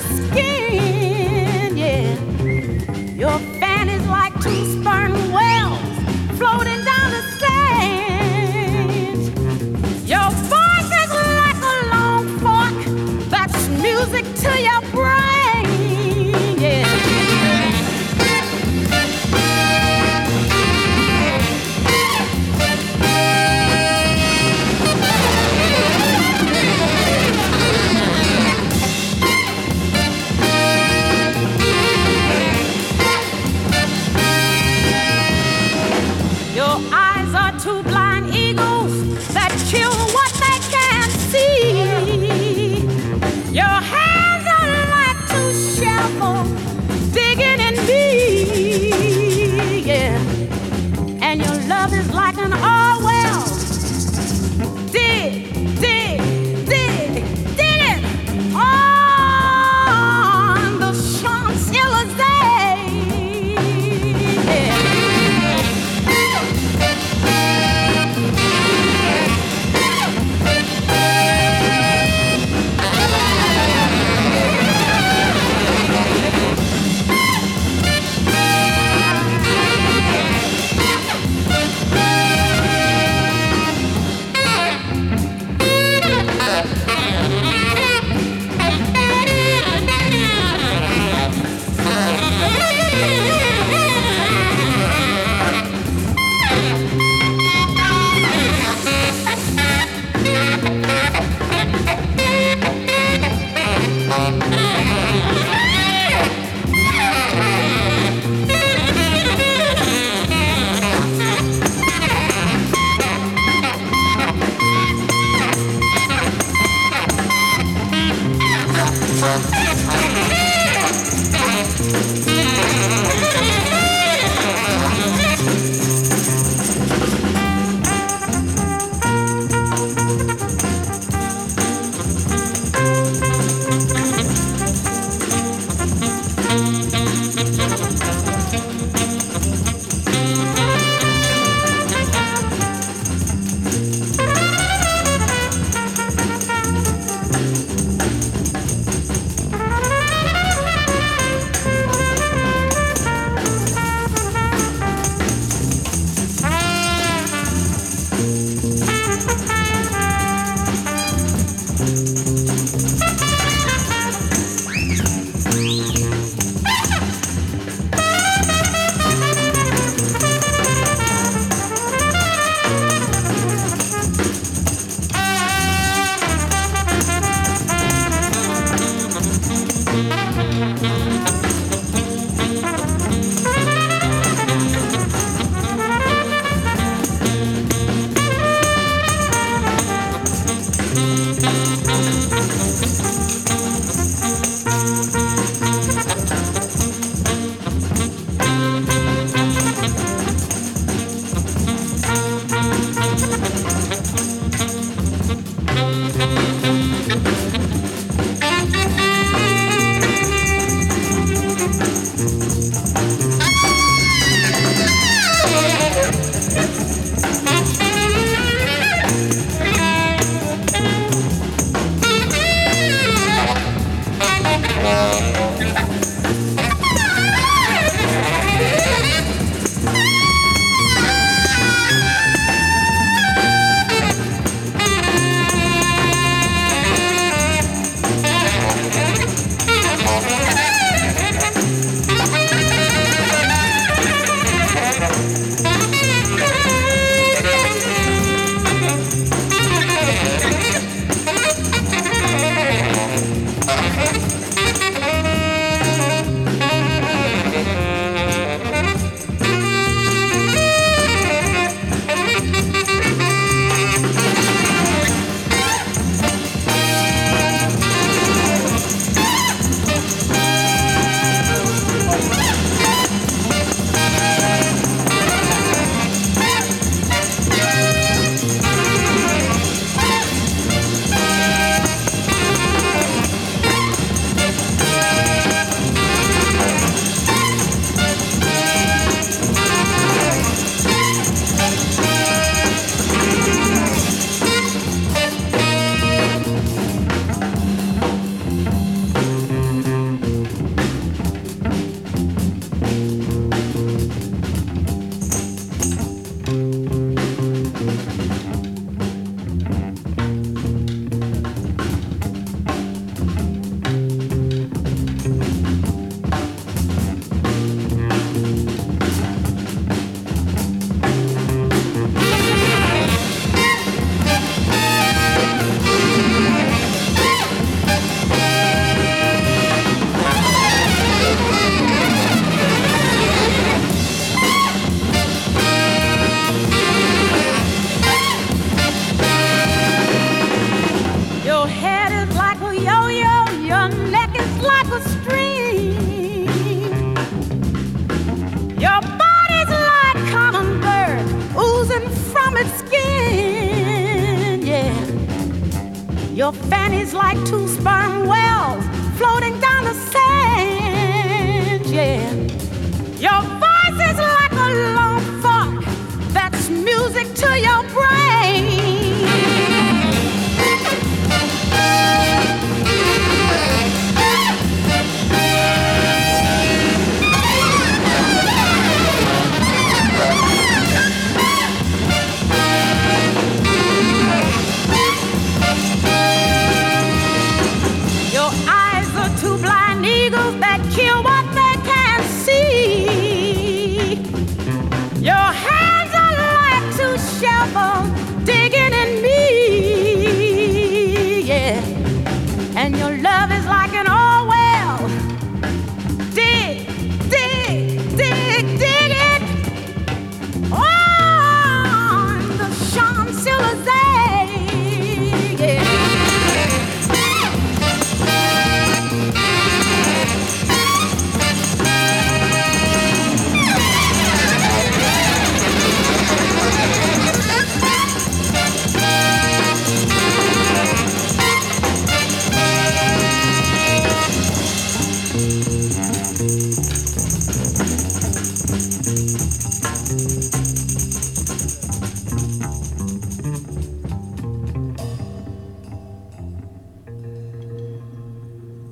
escape. Thank you. Your fanny's like two sperm whales floating down the sand, yeah. Your